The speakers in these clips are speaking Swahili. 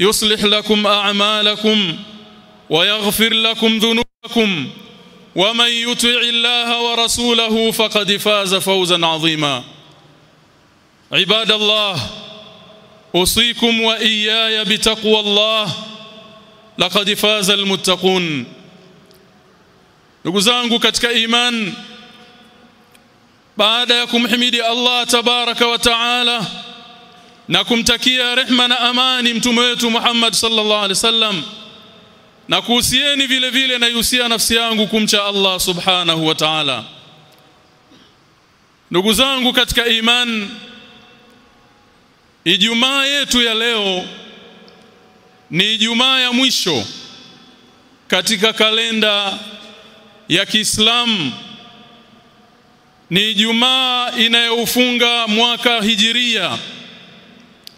يصلح لكم أعمالكم ويغفر لكم ذنوبكم ومن يطع الله ورسوله فقد فاز فوزا عظيما. عباد الله أوصيكم وإياي بتقوى الله. لقد فاز المتقون. ndugu zangu katika iman baada ya kumhimidi Allah tabaraka wa taala na kumtakia rehma na amani mtume wetu Muhammad sallallahu alaihi wasallam. Na kuhusieni vile vile na yuhusia nafsi yangu kumcha Allah subhanahu wa ta'ala. Ndugu zangu katika iman Ijumaa yetu ya leo ni Ijumaa ya mwisho katika kalenda ya Kiislamu. Ni Ijumaa inayofunga mwaka hijiria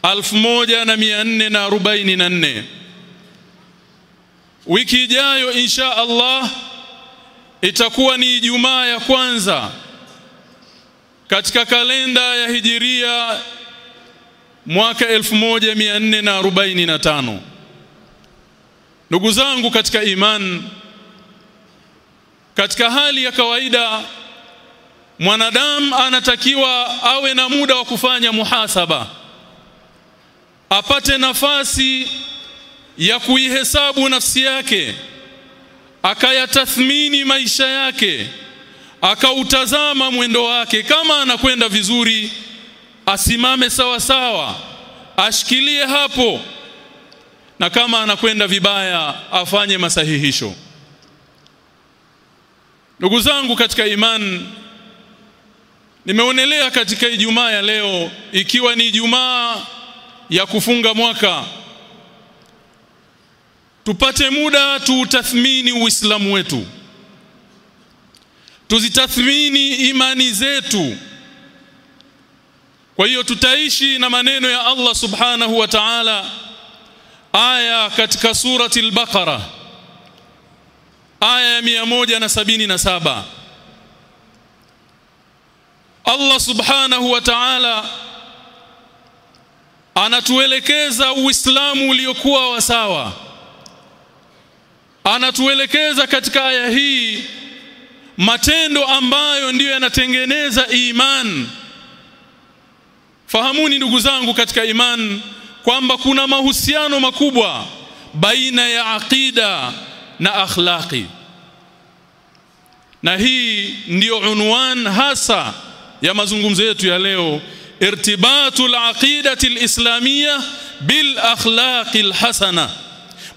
1444 wiki ijayo insha Allah itakuwa ni Ijumaa ya kwanza katika kalenda ya hijiria mwaka 1445 ndugu zangu katika iman katika hali ya kawaida mwanadamu anatakiwa awe na muda wa kufanya muhasaba apate nafasi ya kuihesabu nafsi yake akayatathmini maisha yake akautazama mwendo wake. Kama anakwenda vizuri asimame sawa sawa ashikilie hapo na kama anakwenda vibaya afanye masahihisho. Ndugu zangu katika iman nimeonelea katika Ijumaa ya leo ikiwa ni Ijumaa ya kufunga mwaka. Tupate muda tuutathmini Uislamu wetu. Tuzitathmini imani zetu. Kwa hiyo tutaishi na maneno ya Allah subhanahu wa ta'ala aya katika surati al-Baqara aya ya 177 Allah subhanahu wa ta'ala anatuelekeza Uislamu uliokuwa wa sawa. Anatuelekeza katika aya hii matendo ambayo ndiyo yanatengeneza iman. Fahamuni ndugu zangu katika iman kwamba kuna mahusiano makubwa baina ya aqida na akhlaqi. Na hii ndiyo unwan hasa ya mazungumzo yetu ya leo ارتباط العقيدة الإسلامية بالأخلاق الحسنة.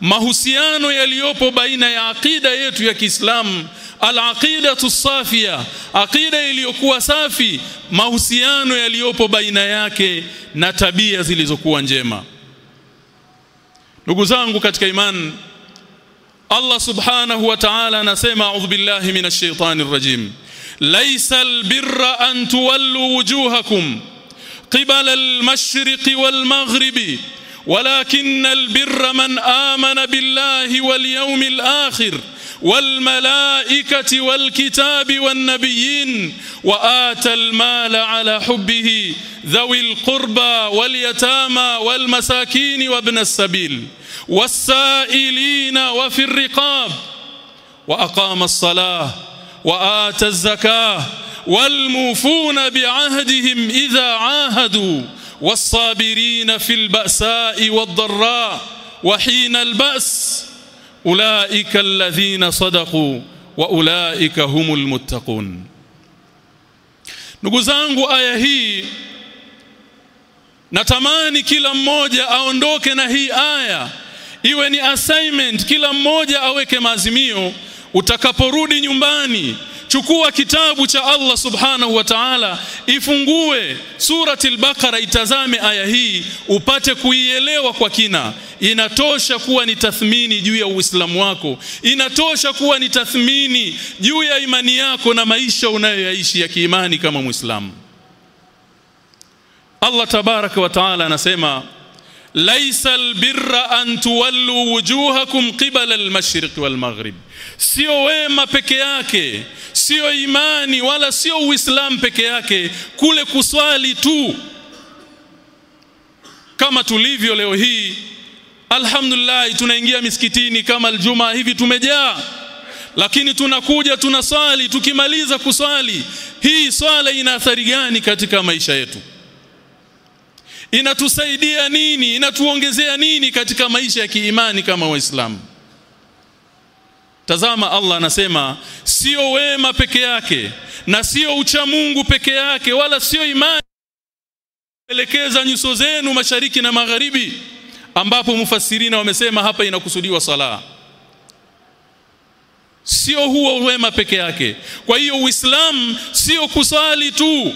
ما هو حسيان يليوب بين عقيدة يتو يك إسلام العقيدة الصافية عقيدة يليوكو صافي. ما هو حسيان يليوب بين يك نتبية زلزكو جيمة نقزانك كتك إيمان. الله سبحانه وتعالى نسيم أعوذ بالله من الشيطان الرجيم. ليس البر أن تولوا وجوهكم. Qibala al-mashriqi wal-maghribi ولكن البر من آمن بالله واليوم الآخر والملائكة والكتاب والنبيين وآتى المال على حبه ذوي القربى واليتامى والمساكين وابن السبيل والسائلين وفي الرقاب وأقام الصلاة وآتى الزكاة والموفون بعهدهم إذا عاهدوا والصابرين في البأساء والضراء وحين البأس أولئك الذين صدقوا وأولئك هم المتقون. نقوزانق آية هي natamani kila mmoja aondoke na hii aya. Iwe ni assignment kila mmoja aweke maazimio. Utakaporudi nyumbani chukua kitabu cha Allah subhanahu wa ta'ala ifungue surati al-Baqara itazame aya hii upate kuielewa kwa kina. Inatosha kuwa ni tathmini juu ya Uislamu wako. Inatosha kuwa ni tathmini juu ya imani yako na maisha unayoyaishi ya kiimani kama Muislamu. Allah tabaraka wa taala anasema laisa albirra an tuwallu wujuhakum qibala almashriq walmaghrib. Sio wema peke yake sio imani wala sio uislamu peke yake kule kuswali tu. Kama tulivyo leo hii alhamdulillah tunaingia misikitini kama aljuma hivi tumejaa. Lakini tunakuja tunaswali tukimaliza kuswali. Hii swala ina athari gani katika maisha yetu inatusaidia nini? Inatuongezea nini katika maisha ya kiimani kama waislamu? Tazama Allah anasema sio wema peke yake na sio ucha Mungu peke yake wala sio imani elekeza nyuso zenu mashariki na magharibi ambapo mufasirina wamesema hapa inakusudiwa sala sio huo wema peke yake. Kwa hiyo uislamu sio kusali tu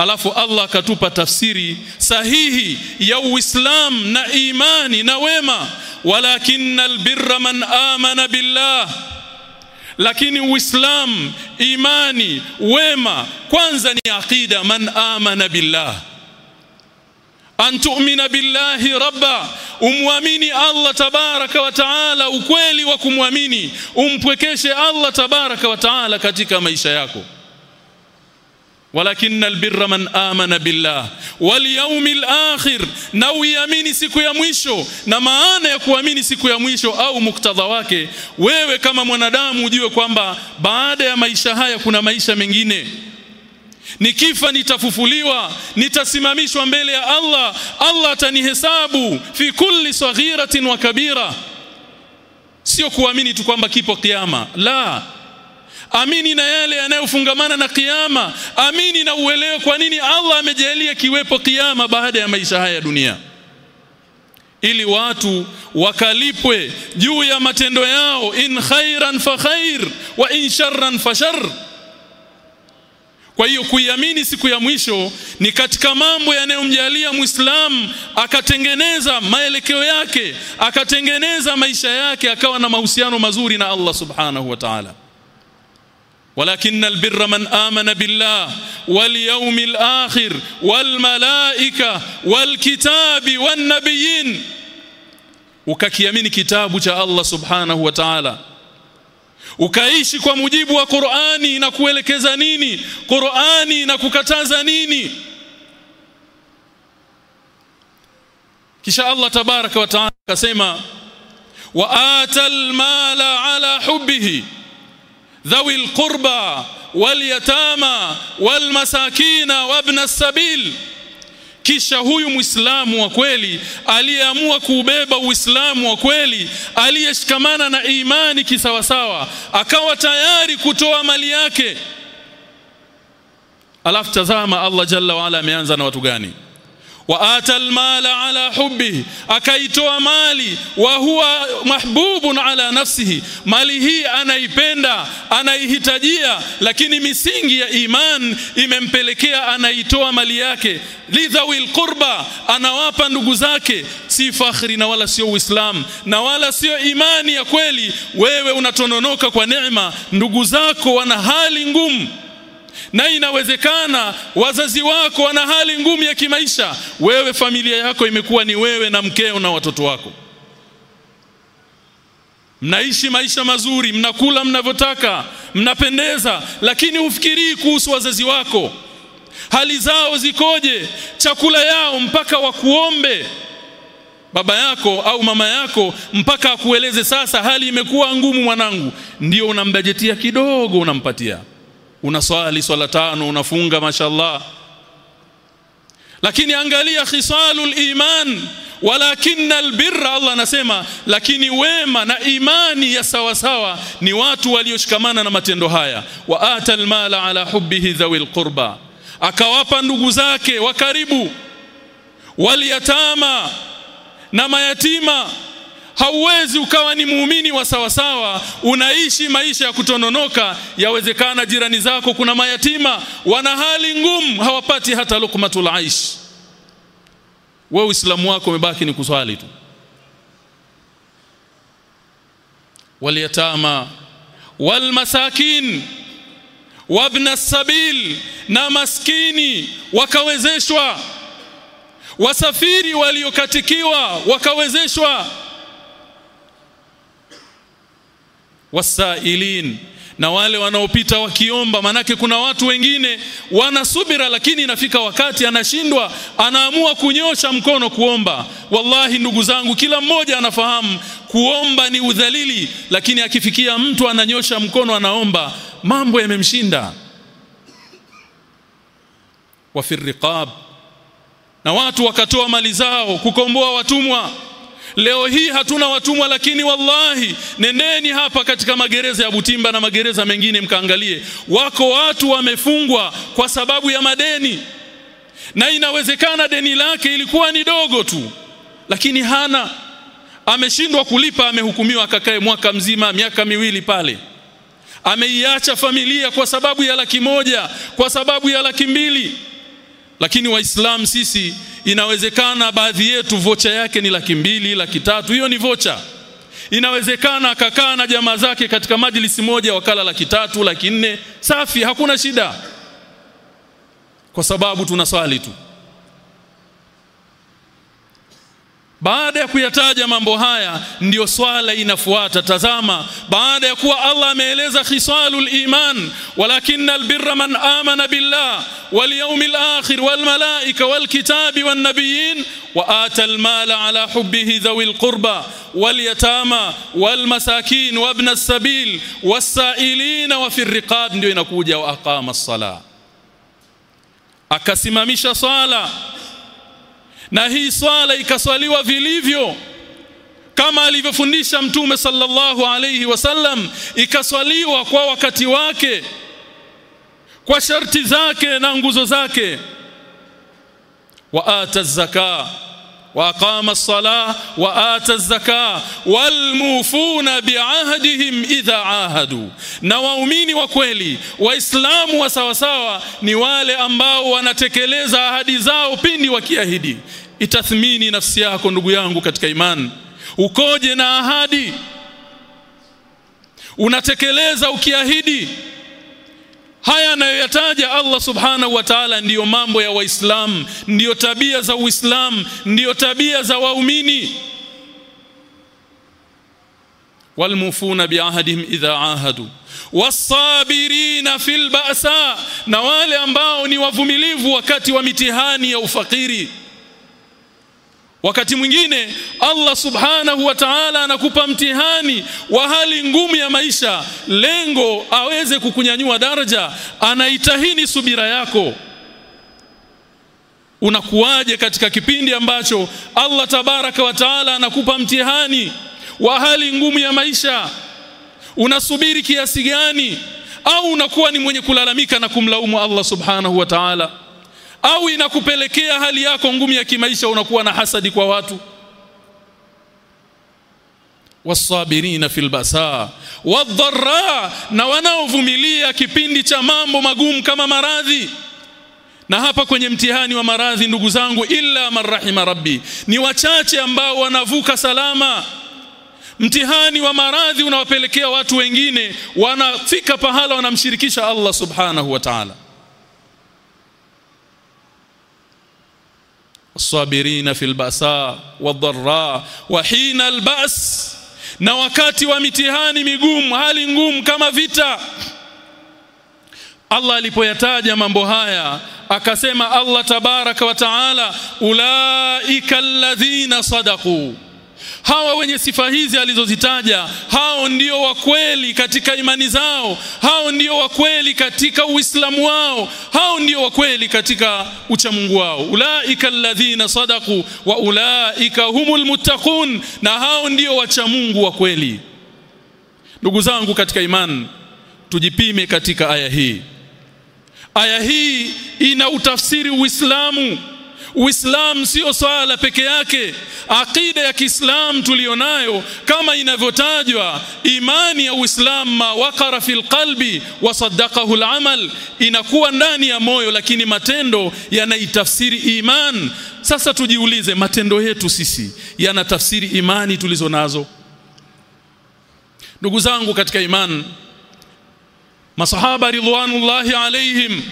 alafu Allah akatupa tafsiri sahihi ya Uislamu na imani na wema. Walakinnal birra man amana billah. Lakini Uislamu imani wema kwanza ni aqida man amana billah. An tu'mina billahi rabba. Umwamini Allah tabaraka wa taala ukweli wa kumwamini. Umpwekeshe Allah tabaraka wa taala katika maisha yako walakinna albirra man amana billah wal yawmil akhir, na uiamini siku ya mwisho. Na maana ya kuamini siku ya mwisho au muktadha wake, wewe kama mwanadamu ujue kwamba baada ya maisha haya kuna maisha mengine. Nikifa nitafufuliwa, nitasimamishwa mbele ya Allah. Allah atanihesabu fi kulli saghiratin wa kabira. Sio kuamini tu kwamba kipo kiama, la amini na yale yanayofungamana na kiyama. Amini na uelewe kwa nini Allah amejalia kiwepo kiyama baada ya maisha haya ya dunia. Ili watu wakalipwe juu ya matendo yao in khairan fa khair wa in sharran fa shar. Kwa hiyo kuiamini siku ya mwisho ni katika mambo yanayomjalia Muislamu akatengeneza maelekeo yake akatengeneza maisha yake akawa na mahusiano mazuri na Allah subhanahu wa ta'ala ولكن البر من آمن بالله واليوم الآخر والملائكة والكتاب والنبيين ukakiamini kitabu cha Allah subhanahu wa ta'ala ukaishi kwa mujibu wa Qur'ani na kuelekeza nini Qur'ani na kukataza nini kisha Allah tabaraka wa ta'ala akasema wa atal mala ala hubbihi ذوي القربى واليتامى والمساكين وابن السبيل kisha huyu muislamu wa kweli aliyeamua kuubeba uislamu wa kweli aliyeshikamana na imani kisawasawa akawa tayari kutoa mali yake alafu tazama Allah jalla waala ameanza na watu gani Wa atal mala ala hubbihi akaitoa mali wa huwa mahbubun ala nafsihi. Mali hii anaipenda anaihitajia lakini misingi ya iman imempelekea anaitoa mali yake. Lidhawil qurba anawapa ndugu zake. Si fakhri na wala sio uislam na wala sio imani ya kweli. Wewe unatononoka kwa neema ndugu zako wana hali ngumu na inawezekana wazazi wako wana hali ngumu ya kimaisha. Wewe familia yako imekuwa ni wewe na mkeo na watoto wako. Mnaishi maisha mazuri mnakula mnavyotaka mnapendeza lakini hufikirii kuhusu wazazi wako. Hali zao zikoje? Chakula yao mpaka wakuombe baba yako au mama yako mpaka akueleze sasa hali imekuwa ngumu mwanangu. Ndio unambajetia kidogo unampatia unaswali swala tano unafunga mashallah. Lakini angalia khisalul iman walakin albirra Allah anasema lakini wema na imani ya sawa sawa ni watu walioshikamana na matendo haya. Wa atal mala ala hubbihi dhawil qurba. Akawapa ndugu zake wa karibu waliyatama na mayatima hauwezi ukawa ni muumini wa sawasawa sawa unaishi maisha ya kutononoka. Yawezekana jirani zako kuna mayatima wana hali ngumu hawapati hata lukmatul aish. Wewe uislamu wako umebaki ni kuswali tu. Waliyatama walmasakin wabna sabil na maskini wakawezeshwa. Wasafiri waliokatikiwa wakawezeshwa wasailin. Na wale wanaopita wakiomba manake kuna watu wengine wana subira lakini inafika wakati anashindwa anaamua kunyosha mkono kuomba. Wallahi ndugu zangu kila mmoja anafahamu kuomba ni udhalili lakini akifikia mtu ananyosha mkono anaomba mambo yamemshinda. Wa riqab. Na watu wakatoa mali zao kukomboa watumwa leo hii hatuna watumwa lakini wallahi nendeni hapa katika magereza ya Butimba na magereza mengine mkaangalie. Wako watu wamefungwa kwa sababu ya madeni. Na inawezekana deni lake ilikuwa ni dogo tu lakini hana. Ameshindwa kulipa amehukumiwa akakae mwaka mzima miaka miwili pale. Ameiacha familia kwa sababu ya laki moja kwa sababu ya laki mbili lakini waislamu sisi inawezekana baadhi yetu vocha yake ni laki mbili laki tatu. Hiyo ni vocha. Inawezekana akakaa na jamaa zake katika majlisi moja wakala laki tatu laki nne. Safi hakuna shida. Kwa sababu tunaswali tu baada ya kuyataja mambo haya ndiyo swala inafuata tazama baada ya kuwa Allah ameeleza khisalul iman walakinna albirra man amana billah wal yawmil akhir wal malaika wal kitabi wan nabiyyin wa ata al mala ala hubbihi dhawil qurba wal yatama wal masakin wa ibn as-sabil was sa'ilina wa fi riqab ndio inakuja wa aqama as-salah akasimamisha swala na hii swala ikaswaliwa vilivyo. Kama alivyofundisha mtume sallallahu alayhi wasallam ikaswaliwa kwa wakati wake kwa sharti zake na nguzo zake. Wa ata zaka wa الصلاه واتى الزكاه والموفون بعهدهم اذا عاهدوا na waumini wa kweli waislamu wa sawa sawa ni wale ambao wanatekeleza ahadi zao pindi wakiahidi. Itathmini nafsi yako ndugu yangu katika imani. Ukoje na ahadi? Unatekeleza ukiahidi haya anayoyataja Allah subhanahu wa ta'ala ndiyo mambo ya waislamu ndiyo tabia za uislamu ndiyo tabia za waumini. Walmufuna biahdihim idha ahadu. Wasabirina fil ba'sa na wale ambao ni wavumilivu wakati wa mitihani ya ufakiri wakati mwingine Allah subhanahu wa ta'ala anakupa mtihani wa hali ngumu ya maisha. Lengo aweze kukunyanyua daraja anaitahini subira yako. Unakuwaje katika kipindi ambacho Allah tabaraka wa taala anakupa mtihani wa hali ngumu ya maisha? Unasubiri kiasi gani? Au unakuwa ni mwenye kulalamika na kumlaumu Allah subhanahu wa ta'ala au inakupelekea hali yako ngumu ya kimaisha unakuwa na hasadi kwa watu. Wasabirina fil basa wadharra na wanaovumilia kipindi cha mambo magumu kama maradhi. Na hapa kwenye mtihani wa maradhi ndugu zangu illa marrahima rabbi ni wachache ambao wanavuka salama. Mtihani wa maradhi unawapelekea watu wengine wanafika pahala wanamshirikisha Allah subhanahu wa ta'ala sabirina fil basa wadharra wahina hina albas na wakati wa mitihani migumu hali ngumu kama vita Allah alipoyataja mambo haya akasema Allah tabaraka wa taala ulaika alladhina sadaqu hawa wenye sifa hizi alizozitaja hao ndio wa kweli katika imani zao. Hao ndio wa kweli katika uislamu wao. Hao ndio wa kweli katika uchamungu wao. Ulaika alladhina sadaqu wa ulaika humul muttaqun na hao ndio wachamungu wa kweli. Ndugu zangu katika imani tujipime katika aya hii. Aya hii ina utafsiri uislamu Uislamu sio swala peke yake. Aqida ya Kiislamu tuliyonayo kama inavyotajwa, imani ya Uislamu ma waqara fil qalbi wa saddaqahu al-amal, inakuwa ndani ya moyo, lakini matendo yanaitafsiri iman. Sasa tujiulize, matendo yetu sisi yanatafsiri imani tulizo nazo? Ndugu zangu katika imani, masahaba ridwanullahi alaihim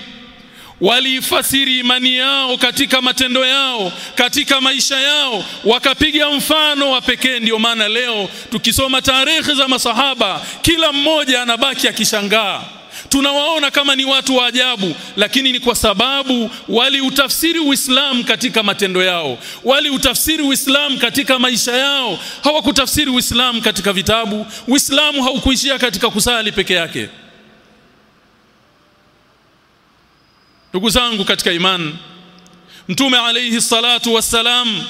waliifasiri imani yao katika matendo yao katika maisha yao wakapiga mfano wa pekee. Ndio maana leo tukisoma tarehe za masahaba kila mmoja anabaki akishangaa. Tunawaona kama ni watu wa ajabu lakini ni kwa sababu waliutafsiri Uislamu katika matendo yao waliutafsiri Uislamu katika maisha yao. Hawakutafsiri Uislamu katika vitabu. Uislamu haukuishia katika kusali peke yake ndugu zangu katika imani mtume alayhi salatu wassalam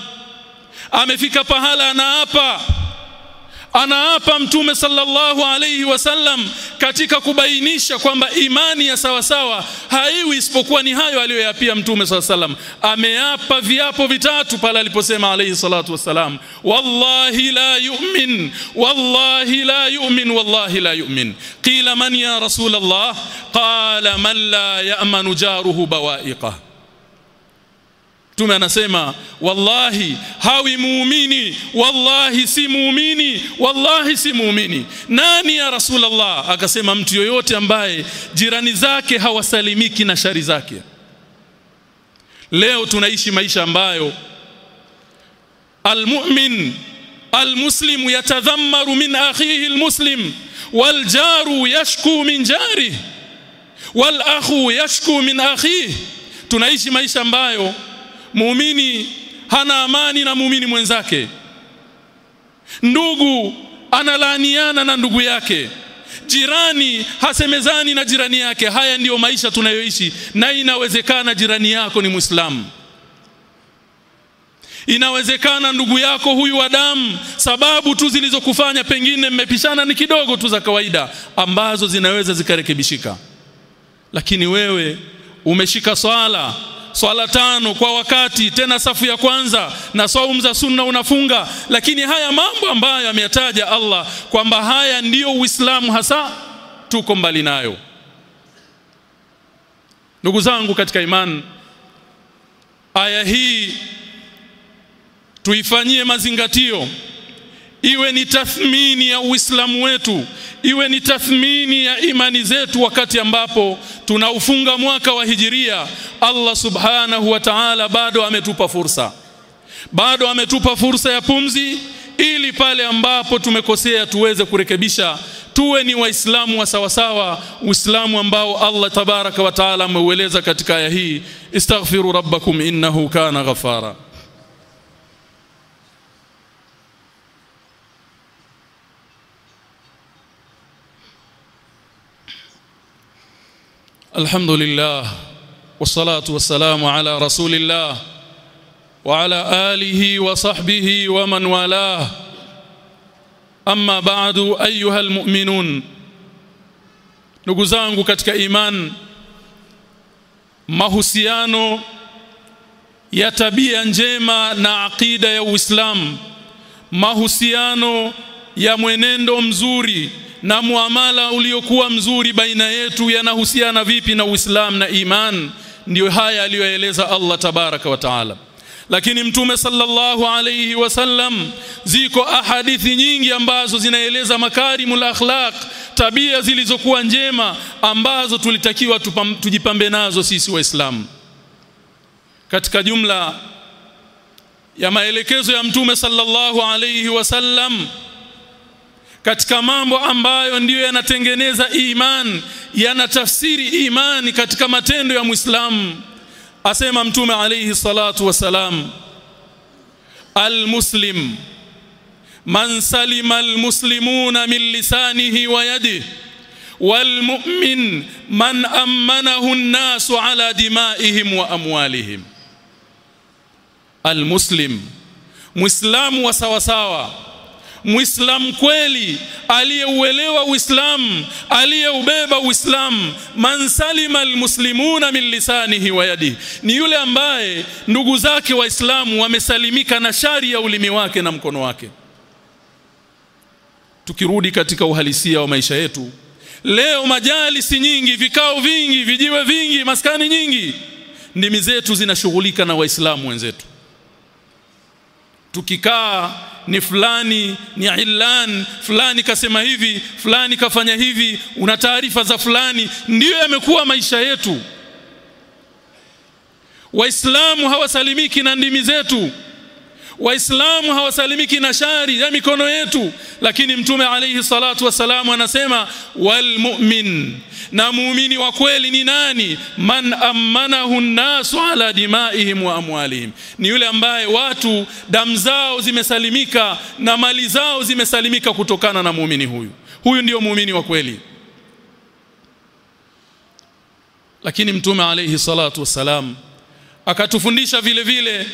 amefika pahala anaapa anaapa mtume sallallahu alayhi wasallam katika kubainisha kwamba imani ya sawa sawa haiwi isipokuwa ni hayo aliyoyapia mtume sallallahu alayhi wasallam. Ameapa viapo vitatu pale aliposema alayhi salatu wassalam. Wallahi la yu'min wallahi la yu'min wallahi la yu'min. Qila man ya rasul allah qala man la ya'manu jaruhu bawa'iqah Mtume anasema wallahi hawi muumini wallahi si muumini wallahi si muumini. Nani ya rasulullah akasema mtu yoyote ambaye jirani zake hawasalimiki na shari zake? Leo tunaishi maisha ambayo almu'min almuslimu yatadhammaru min akhihi almuslim waljaru yashku min jari walakhu yashku min akhihi. Tunaishi maisha ambayo muumini hana amani na muumini mwenzake. Ndugu analaaniana na ndugu yake. Jirani hasemezani na jirani yake. Haya ndiyo maisha tunayoishi na inawezekana jirani yako ni muislamu. Inawezekana ndugu yako huyu wa damu sababu tu zilizokufanya pengine mmepishana ni kidogo tu za kawaida ambazo zinaweza zikarekebishika. Lakini wewe umeshika swala swala tano kwa wakati tena safu ya kwanza na saumu za sunna unafunga. Lakini haya mambo ambayo ameyataja Allah kwamba haya ndiyo Uislamu hasa tuko mbali nayo. Ndugu zangu katika imani aya hii tuifanyie mazingatio iwe ni tathmini ya Uislamu wetu iwe ni tathmini ya imani zetu wakati ambapo tunaufunga mwaka wa hijiria. Allah subhanahu wa ta'ala bado ametupa fursa bado ametupa fursa ya pumzi ili pale ambapo tumekosea tuweze kurekebisha. Tuwe ni waislamu wa sawasawa uislamu ambao Allah tabaraka wa taala ameueleza katika aya hii istaghfiru rabbakum innahu kana ghafara الحمد لله والصلاة والسلام على رسول الله وعلى آله وصحبه ومن والاه أما بعد أيها المؤمنون نقزانك كتك إيمان مهسيان يتبيع جيما نعقيد يو إسلام سيانو يا دوم زوري na muamala uliokuwa mzuri baina yetu yanahusiana vipi na Uislamu na iman ndiyo haya aliyoeleza Allah tabaraka wa taala. Lakini mtume sallallahu alayhi wasallam ziko ahadithi nyingi ambazo zinaeleza makarimul akhlaq tabia zilizokuwa njema ambazo tulitakiwa tupam, tujipambe nazo sisi waislamu. Katika jumla ya maelekezo ya mtume sallallahu alayhi wasallam katika mambo ambayo ndiyo yanatengeneza iman yanatafsiri imani katika matendo ya Muislamu asema mtume alayhi salatu wasalam almuslim man salima almuslimuna min lisanihi wa yadihi والمؤمن من أمنه الناس على دمائهم وأموالهم المسلم مسلم وسوساوا Muislam kweli aliyeuelewa Uislamu aliyeubeba Uislamu man salima almuslimuna min lisanihi wa yadihi. Ni yule ambaye ndugu zake waislamu wamesalimika na shari ya ulimi wake na mkono wake. Tukirudi katika uhalisia wa maisha yetu leo majalisi nyingi vikao vingi vijiwe vingi maskani nyingi ndimi zetu zinashughulika na waislamu wenzetu. Tukikaa ni fulani ni ilan fulani kasema hivi fulani kafanya hivi una taarifa za fulani. Ndiyo yamekuwa maisha yetu. Waislamu hawasalimiki na ndimi zetu waislamu hawasalimiki na shari ya mikono yetu lakini mtume alayhi salatu wasalamu anasema walmu'min na muumini wa kweli ni nani? Man amanahu nnasu ala dimaihim wa amwalihim. Ni yule ambaye watu damu zao zimesalimika na mali zao zimesalimika kutokana na muumini huyu. Huyu ndiyo muumini wa kweli. Lakini mtume alayhi salatu wasalam akatufundisha vile vile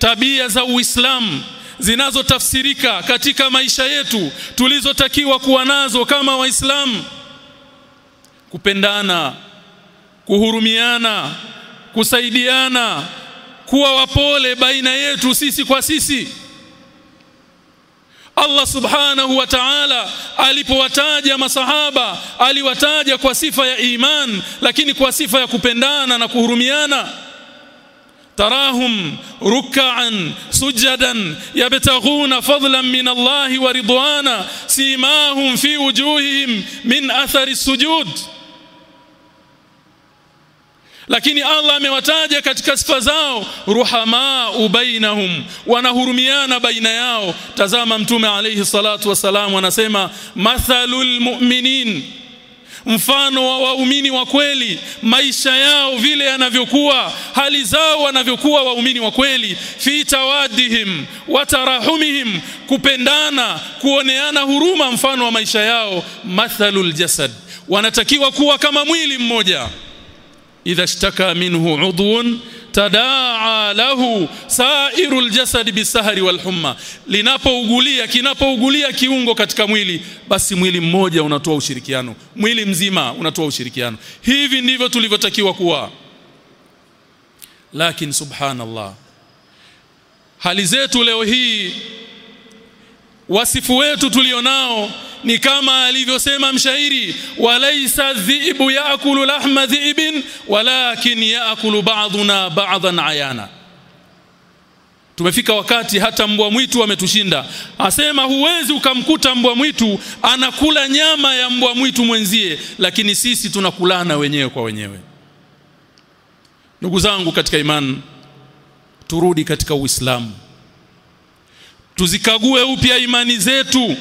tabia za Uislamu zinazotafsirika katika maisha yetu tulizotakiwa kuwa nazo kama waislamu. Kupendana kuhurumiana kusaidiana kuwa wapole baina yetu sisi kwa sisi. Allah subhanahu wa ta'ala alipowataja masahaba aliwataja kwa sifa ya iman lakini kwa sifa ya kupendana na kuhurumiana تراهم ركعا سجدا يبتغون فضلا من الله ورضوانا سيماهم في وجوههم من اثر السجود lakini Allah amewataja katika sifa zao ruhamaa bainahum wanahurumiana baina yao tazama mtume alayhi salatu wasalam anasema mathalul mu'minin mfano wa waumini wa kweli. Maisha yao vile yanavyokuwa hali zao wanavyokuwa waumini wa kweli. Fi tawadihim wa tarahumihim kupendana kuoneana huruma mfano wa maisha yao. Mathalul jasad wanatakiwa kuwa kama mwili mmoja. Idha shtaka minhu udhun tadaa lahu sairul jasad bisahari walhumma linapougulia kinapougulia kiungo katika mwili basi mwili mmoja unatoa ushirikiano. Mwili mzima unatoa ushirikiano. Hivi ndivyo tulivyotakiwa kuwa. Lakini subhanallah hali zetu leo hii wasifu wetu tulionao ni kama alivyosema mshairi walaisa dhibu yaakulu lahma dhibin walakin yaakulu ba'duna ba'dhan ayana. Tumefika wakati hata mbwa mwitu ametushinda. Asema huwezi ukamkuta mbwa mwitu anakula nyama ya mbwa mwitu mwenzie lakini sisi tunakulana wenyewe kwa wenyewe. Ndugu zangu katika imani turudi katika uislamu. Tuzikague upya imani zetu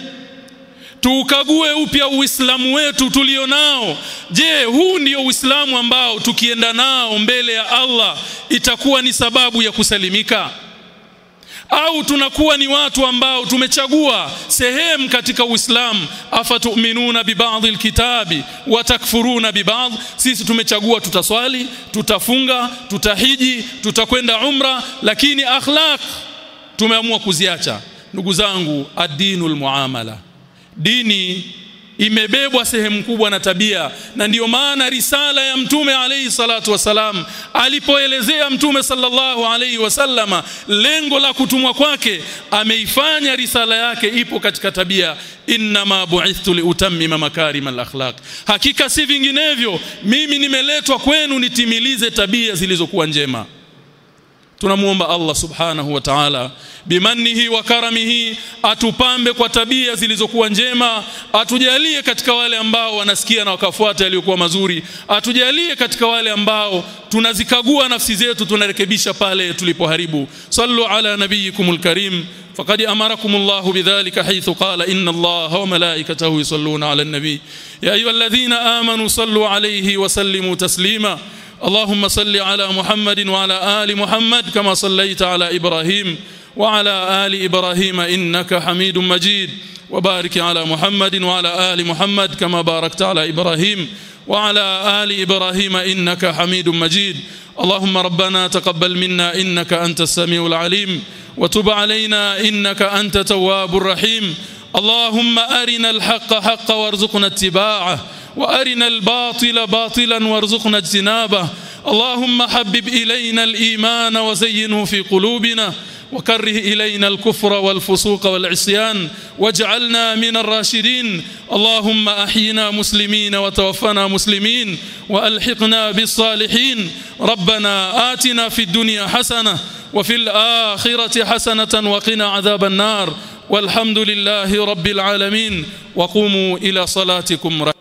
tuukague upya uislamu wetu tulio nao. Je huu ndio uislamu ambao tukienda nao mbele ya Allah itakuwa ni sababu ya kusalimika? Au tunakuwa ni watu ambao tumechagua sehemu katika Uislamu? Afatuminuna bibadhi alkitabi watakfuruna bibadhi sisi tumechagua tutaswali tutafunga tutahiji tutakwenda umra lakini akhlaq tumeamua kuziacha. Ndugu zangu ad-dinul muamala dini imebebwa sehemu kubwa na tabia na ndiyo maana risala ya mtume alayhi salatu wasalam alipoelezea mtume sallallahu alayhi wasallama lengo la kutumwa kwake ameifanya risala yake ipo katika tabia innama bu'ithtu liutammima makarimal akhlaq hakika si vinginevyo mimi nimeletwa kwenu nitimilize tabia zilizokuwa njema tunamuomba Allah subhanahu wa ta'ala bimannihi wa karamihi atupambe kwa tabia zilizokuwa njema atujalie katika wale ambao wanasikia na wakafuata yaliyokuwa mazuri atujalie katika wale ambao tunazikagua nafsi zetu tunarekebisha pale tulipoharibu sallu ala nabiyikumul karim فقد امركم الله بذلك حيث قال ان الله وملائكته يصلون على النبي يا ايها الذين امنوا صلوا عليه وسلموا تسليما اللهم صل على محمد وعلى آل محمد كما صليت على إبراهيم وعلى آل إبراهيم إنك حميد مجيد. وبارك على محمد وعلى آل محمد كما باركت على إبراهيم وعلى آل إبراهيم إنك حميد مجيد. اللهم ربنا تقبل منا إنك أنت السميع العليم. وتب علينا إنك أنت تواب الرحيم. اللهم أرنا الحق حقا وارزقنا اتباعه. وأرنا الباطل باطلا وارزقنا اجتنابه. اللهم حبب إلينا الإيمان وزينه في قلوبنا وكره إلينا الكفر والفسوق والعصيان واجعلنا من الراشدين. اللهم أحينا مسلمين وتوفنا مسلمين وألحقنا بالصالحين. ربنا آتنا في الدنيا حسنة وفي الآخرة حسنة وقنا عذاب النار. والحمد لله رب العالمين. وقوموا إلى صلاتكم.